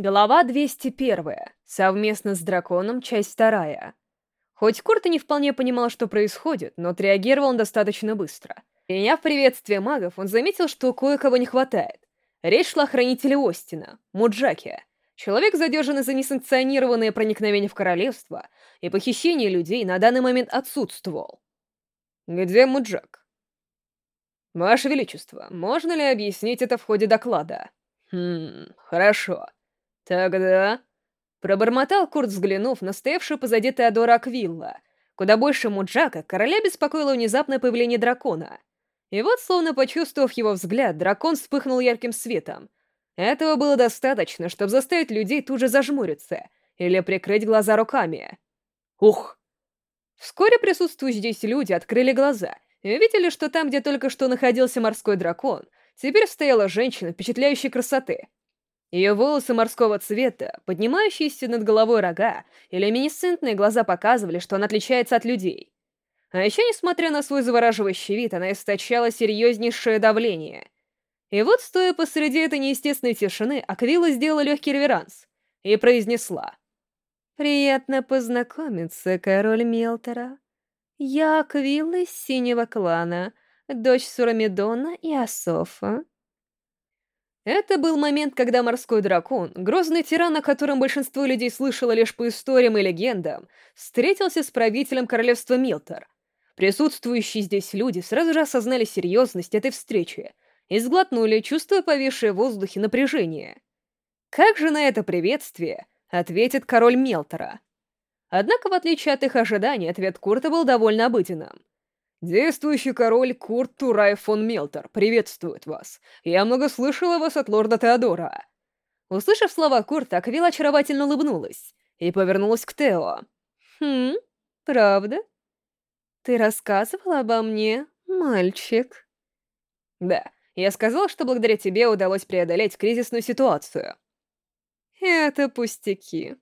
Глава 201. Совместно с драконом. Часть вторая. Хоть Курт и не вполне понимал, что происходит, но отреагировал он достаточно быстро. Приняв приветствие магов, он заметил, что кое-кого не хватает. Речь шла о хранителе Остина, Муджаке. Человек, задержанный за несанкционированное проникновение в королевство и похищение людей, на данный момент отсутствовал. «Где Муджак?» «Ваше Величество, можно ли объяснить это в ходе доклада?» «Хм, хорошо». «Тогда...» Пробормотал Курт, взглянув на стоявшую позади Теодора Аквилла. Куда больше Муджака, короля беспокоило внезапное появление дракона. И вот, словно почувствовав его взгляд, дракон вспыхнул ярким светом. Этого было достаточно, чтобы заставить людей тут же зажмуриться или прикрыть глаза руками. Ух! Вскоре присутствующие здесь люди открыли глаза и увидели, что там, где только что находился морской дракон, теперь стояла женщина впечатляющей красоты — ее волосы морского цвета, поднимающиеся над головой рога и люминесцентные глаза показывали, что она отличается от людей. А еще, несмотря на свой завораживающий вид, она источала серьезнейшее давление. И вот, стоя посреди этой неестественной тишины, Аквила сделала легкий реверанс и произнесла. «Приятно познакомиться, король Мелтора. Я Аквила из Синего клана, дочь Сурамедона и Асофа. Это был момент, когда морской дракон, грозный тиран, о котором большинство людей слышало лишь по историям и легендам, встретился с правителем королевства Милтер. Присутствующие здесь люди сразу же осознали серьезность этой встречи и сглотнули, чувствуя повисшее в воздухе напряжение. Как же на это приветствие ответит король Мелтера? Однако, в отличие от их ожиданий, ответ Курта был довольно обыденным. «Действующий король Курт Турай фон Мелтер приветствует вас. Я много слышал о вас от лорда Теодора». Услышав слова Курта, Аквил очаровательно улыбнулась и повернулась к Тео. «Хм, правда? Ты рассказывал обо мне, мальчик?» «Да, я сказал, что благодаря тебе удалось преодолеть кризисную ситуацию». «Это пустяки».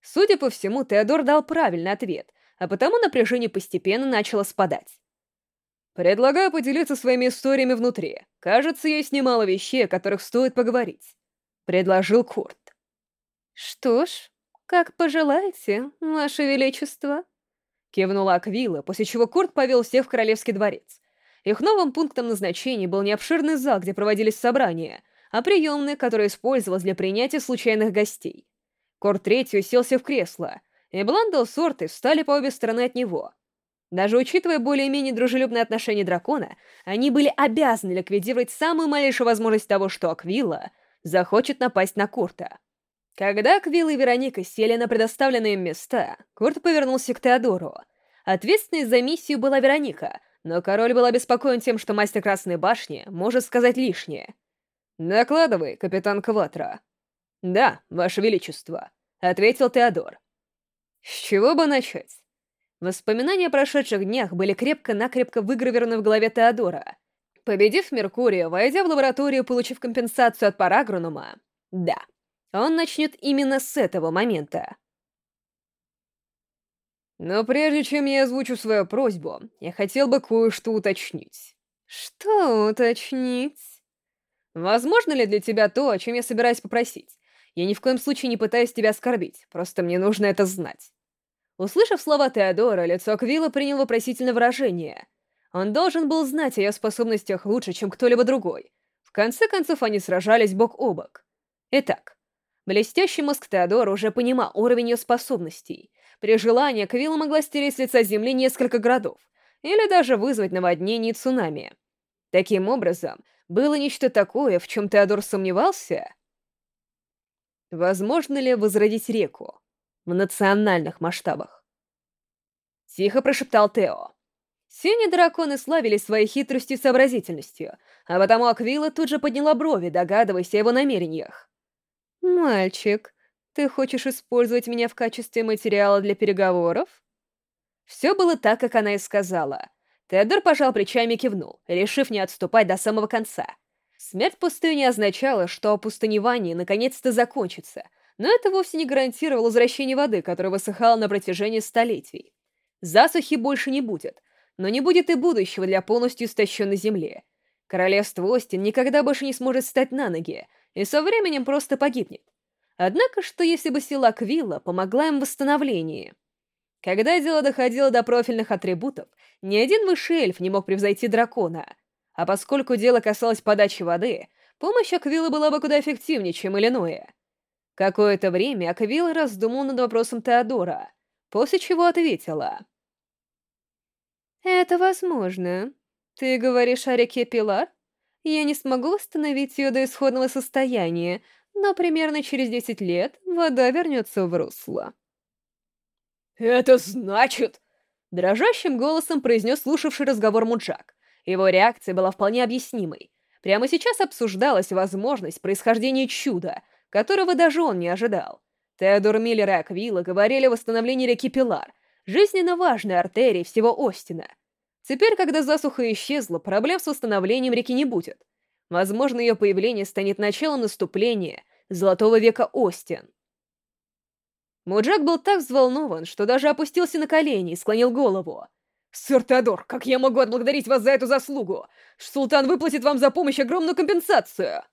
Судя по всему, Теодор дал правильный ответ, а потому напряжение постепенно начало спадать. «Предлагаю поделиться своими историями внутри. Кажется, есть немало вещей, о которых стоит поговорить», — предложил Курт. «Что ж, как пожелаете, Ваше Величество», — кивнула Аквила, после чего Курт повел всех в Королевский дворец. Их новым пунктом назначения был не обширный зал, где проводились собрания, а приемная, которая использовалась для принятия случайных гостей. Курт Третий уселся в кресло, и Бландл с Ортой встали по обе стороны от него. Даже учитывая более-менее дружелюбное отношение дракона, они были обязаны ликвидировать самую малейшую возможность того, что Аквилла захочет напасть на Курта. Когда Аквилла и Вероника сели на предоставленные им места, Курт повернулся к Теодору. Ответственной за миссию была Вероника, но король был обеспокоен тем, что мастер Красной Башни может сказать лишнее. «Докладывай, капитан Кватро». «Да, ваше величество», — ответил Теодор. С чего бы начать? Воспоминания о прошедших днях были крепко-накрепко выгравированы в голове Теодора. Победив Меркурия, войдя в лабораторию, получив компенсацию от Парагрунума, да, он начнет именно с этого момента. Но прежде чем я озвучу свою просьбу, я хотел бы кое-что уточнить. Что уточнить? Возможно ли для тебя то, о чем я собираюсь попросить? Я ни в коем случае не пытаюсь тебя оскорбить, просто мне нужно это знать. Услышав слова Теодора, лицо Квилла приняло вопросительное выражение. Он должен был знать о ее способностях лучше, чем кто-либо другой. В конце концов, они сражались бок о бок. Итак, блестящий мозг Теодора уже понимал уровень ее способностей. При желании Квилла могла стереть с лица земли несколько городов, или даже вызвать наводнение и цунами. Таким образом, было нечто такое, в чем Теодор сомневался? Возможно ли возродить реку? В национальных масштабах. Тихо прошептал Тео. Синие драконы славились своей хитростью и сообразительностью, а потому Аквила тут же подняла брови, догадываясь о его намерениях. «Мальчик, ты хочешь использовать меня в качестве материала для переговоров?» Все было так, как она и сказала. Теодор пожал плечами и кивнул, решив не отступать до самого конца. Смерть пустыни означала, что опустыневание наконец-то закончится, но это вовсе не гарантировало возвращение воды, которая высыхала на протяжении столетий. Засухи больше не будет, но не будет и будущего для полностью истощенной земли. Королевство Остин никогда больше не сможет встать на ноги, и со временем просто погибнет. Однако, что если бы сила Квилла помогла им в восстановлении? Когда дело доходило до профильных атрибутов, ни один высший эльф не мог превзойти дракона. А поскольку дело касалось подачи воды, помощь Аквилла была бы куда эффективнее, чем Иллиноя. Какое-то время Аквилла раздумал над вопросом Теодора, после чего ответила. «Это возможно. Ты говоришь о реке Пилар? Я не смогу восстановить ее до исходного состояния, но примерно через 10 лет вода вернется в русло. «Это значит...» Дрожащим голосом произнес слушавший разговор Муджак. Его реакция была вполне объяснимой. Прямо сейчас обсуждалась возможность происхождения чуда, которого даже он не ожидал. Теодор Миллер и Аквила говорили о восстановлении реки Пилар, жизненно важной артерии всего Остина. Теперь, когда засуха исчезла, проблем с восстановлением реки не будет. Возможно, ее появление станет началом наступления Золотого века Остин. Муджак был так взволнован, что даже опустился на колени и склонил голову. «Сэр Теодор, как я могу отблагодарить вас за эту заслугу? Султан выплатит вам за помощь огромную компенсацию!»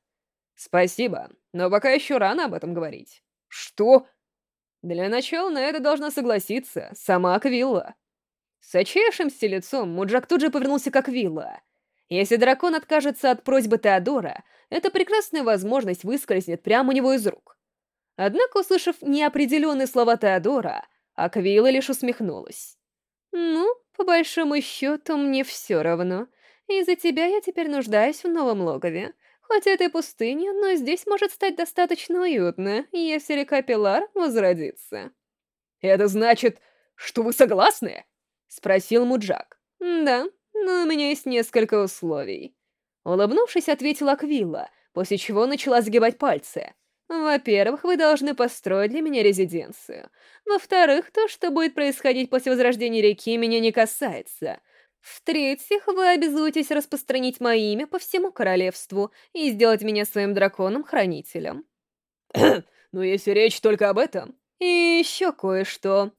«Спасибо, но пока еще рано об этом говорить». «Что?» «Для начала на это должна согласиться сама Аквилла». С отчаявшимся лицом Муджак тут же повернулся к Аквилла. Если дракон откажется от просьбы Теодора, эта прекрасная возможность выскользнет прямо у него из рук. Однако, услышав неопределенные слова Теодора, Аквила лишь усмехнулась. «Ну, по большому счету, мне все равно. Из-за тебя я теперь нуждаюсь в новом логове. Хоть это и пустыня, но здесь может стать достаточно уютно, если река Пилар возродится». «Это значит, что вы согласны?» — спросил Муджак. «Да, но у меня есть несколько условий». Улыбнувшись, ответила Аквилла, после чего начала сгибать пальцы. «Во-первых, вы должны построить для меня резиденцию. Во-вторых, то, что будет происходить после возрождения реки, меня не касается. В-третьих, вы обязуетесь распространить мое имя по всему королевству и сделать меня своим драконом-хранителем». «Но если речь только об этом...» «И еще кое-что»,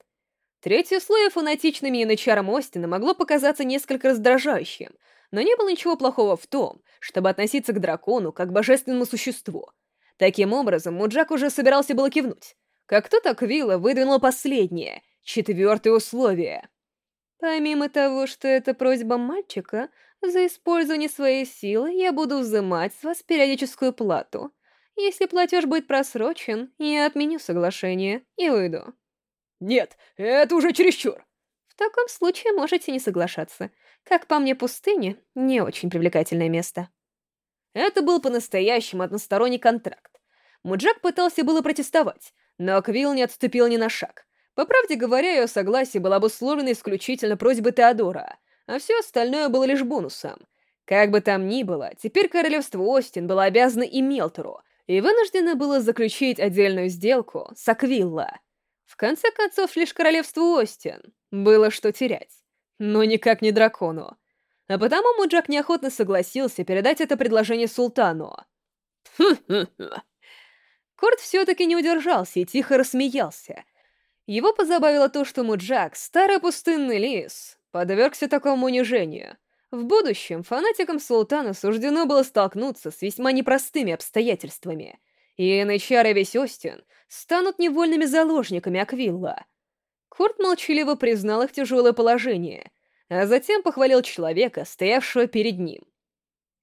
Третье условие фанатичным янычаром Остина могло показаться несколько раздражающим, но не было ничего плохого в том, чтобы относиться к дракону как к божественному существу. Таким образом, Муджак уже собирался было кивнуть, как тут Аквила выдвинул последнее, четвертое условие. Помимо того, что это просьба мальчика, за использование своей силы я буду взимать с вас периодическую плату. Если платеж будет просрочен, я отменю соглашение и уйду. Нет, это уже чересчур. В таком случае можете не соглашаться. Как по мне, пустыня — не очень привлекательное место. Это был по-настоящему односторонний контракт. Муджак пытался было протестовать, но Аквил не отступил ни на шаг. По правде говоря, ее согласие было обусловлено исключительно просьбой Теодора, а все остальное было лишь бонусом. Как бы там ни было, теперь королевство Остин было обязано и Мелтору, и вынуждено было заключить отдельную сделку с Аквилла. В конце концов, лишь королевству Остин было что терять, но никак не дракону. А потому Муджак неохотно согласился передать это предложение султану. Корт все-таки не удержался и тихо рассмеялся. Его позабавило то, что Муджак, старый пустынный лис, подвергся такому унижению. В будущем фанатикам султана суждено было столкнуться с весьма непростыми обстоятельствами — и Энычар и весь Остин станут невольными заложниками Аквилла. Курт молчаливо признал их тяжелое положение, а затем похвалил человека, стоявшего перед ним.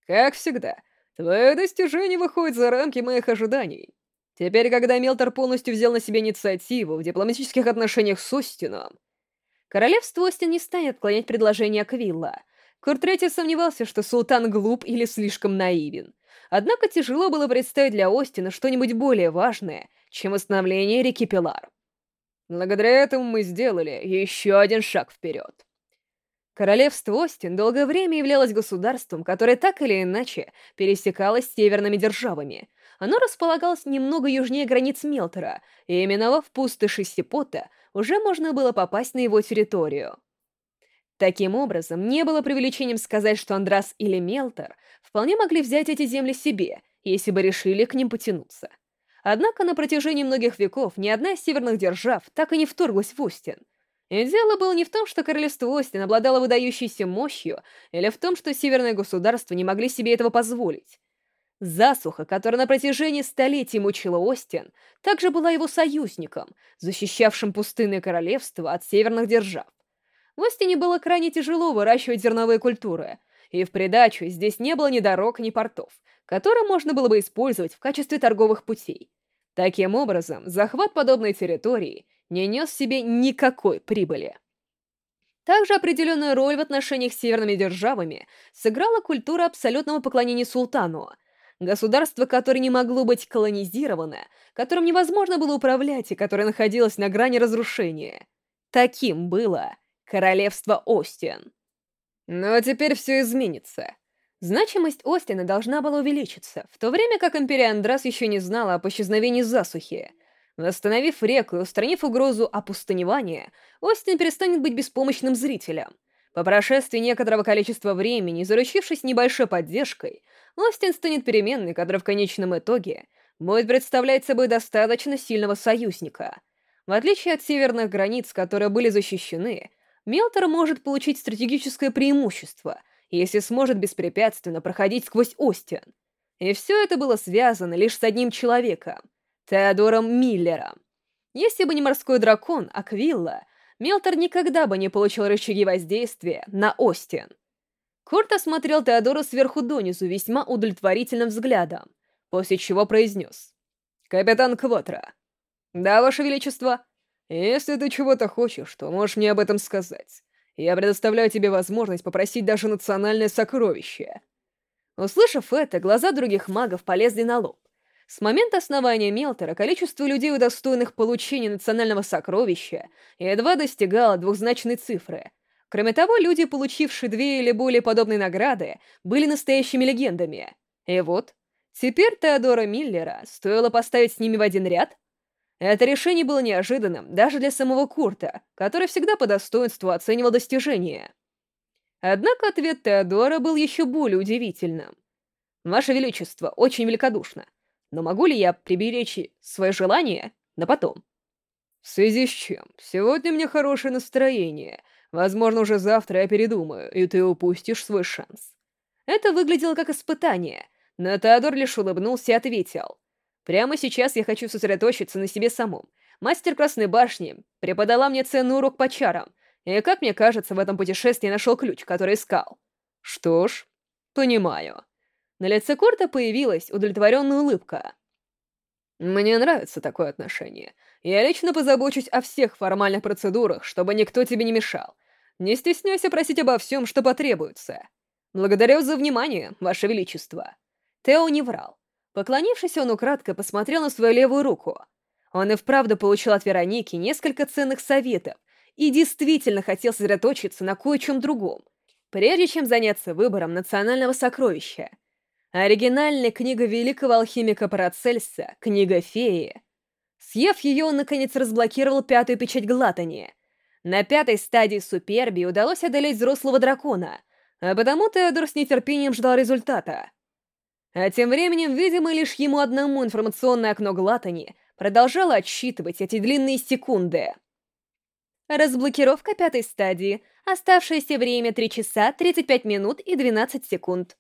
«Как всегда, твое достижение выходит за рамки моих ожиданий. Теперь, когда Мелтор полностью взял на себя инициативу в дипломатических отношениях с Остином, королевство Остин не станет отклонять предложение Аквилла. Курт сомневался, что султан глуп или слишком наивен. Однако тяжело было представить для Остина что-нибудь более важное, чем восстановление реки Пилар. Благодаря этому мы сделали еще один шаг вперед. Королевство Остин долгое время являлось государством, которое так или иначе пересекалось с северными державами. Оно располагалось немного южнее границ Мелтора, и, именовав пустоши Сипота, уже можно было попасть на его территорию. Таким образом, не было преувеличением сказать, что Андрас или Мелтор вполне могли взять эти земли себе, если бы решили к ним потянуться. Однако на протяжении многих веков ни одна из северных держав так и не вторглась в Остин. И дело было не в том, что королевство Остин обладало выдающейся мощью, или в том, что северные государства не могли себе этого позволить. Засуха, которая на протяжении столетий мучила Остин, также была его союзником, защищавшим пустынное королевство от северных держав. В Остине было крайне тяжело выращивать зерновые культуры, и в придачу здесь не было ни дорог, ни портов, которые можно было бы использовать в качестве торговых путей. Таким образом, захват подобной территории не нес себе никакой прибыли. Также определенную роль в отношениях с северными державами сыграла культура абсолютного поклонения султану, государство, которое не могло быть колонизировано, которым невозможно было управлять и которое находилось на грани разрушения. Таким было королевство Остин. Но теперь все изменится. Значимость Остина должна была увеличиться, в то время как Империя Андрас еще не знала об исчезновении засухи. Восстановив реку и устранив угрозу опустыневания, Остин перестанет быть беспомощным зрителем. По прошествии некоторого количества времени, заручившись небольшой поддержкой, Остин станет переменной, которая в конечном итоге будет представлять собой достаточно сильного союзника. В отличие от северных границ, которые были защищены, Мелтор может получить стратегическое преимущество — если сможет беспрепятственно проходить сквозь Остин. И все это было связано лишь с одним человеком — Теодором Миллером. Если бы не морской дракон Аквилла, Мелтор никогда бы не получил рычаги воздействия на Остин. Курт осмотрел Теодора сверху донизу весьма удовлетворительным взглядом, после чего произнес. «Капитан Квотра». «Да, Ваше Величество. Если ты чего-то хочешь, то можешь мне об этом сказать. Я предоставляю тебе возможность попросить даже национальное сокровище». Услышав это, глаза других магов полезли на лоб. С момента основания Мелтера количество людей, удостоенных получения национального сокровища, едва достигало двухзначной цифры. Кроме того, люди, получившие две или более подобные награды, были настоящими легендами. И вот, теперь Теодора Миллера стоило поставить с ними в один ряд, это решение было неожиданным даже для самого Курта, который всегда по достоинству оценивал достижения. Однако ответ Теодора был еще более удивительным. «Ваше Величество, очень великодушно, но могу ли я приберечь свое желание на потом?» «В связи с чем? Сегодня мне хорошее настроение. Возможно, уже завтра я передумаю, и ты упустишь свой шанс». Это выглядело как испытание, но Теодор лишь улыбнулся и ответил. Прямо сейчас я хочу сосредоточиться на себе самом. Мастер Красной Башни преподала мне ценный урок по чарам, и, как мне кажется, в этом путешествии нашел ключ, который искал. Что ж, понимаю. На лице Корта появилась удовлетворенная улыбка. Мне нравится такое отношение. Я лично позабочусь о всех формальных процедурах, чтобы никто тебе не мешал. Не стесняйся просить обо всем, что потребуется. Благодарю за внимание, Ваше Величество. Тео не врал. Поклонившись, он украдко посмотрел на свою левую руку. Он и вправду получил от Вероники несколько ценных советов и действительно хотел сосредоточиться на кое-чем другом, прежде чем заняться выбором национального сокровища. Оригинальная книга великого алхимика Парацельса, книга феи. Съев ее, он, наконец, разблокировал пятую печать Глатани. На пятой стадии суперби удалось одолеть взрослого дракона, а потому Теодор с нетерпением ждал результата — а тем временем, видимо, лишь ему одному информационное окно Глатани продолжало отсчитывать эти длинные секунды. Разблокировка пятой стадии. Оставшееся время 3 часа 35 минут и 12 секунд.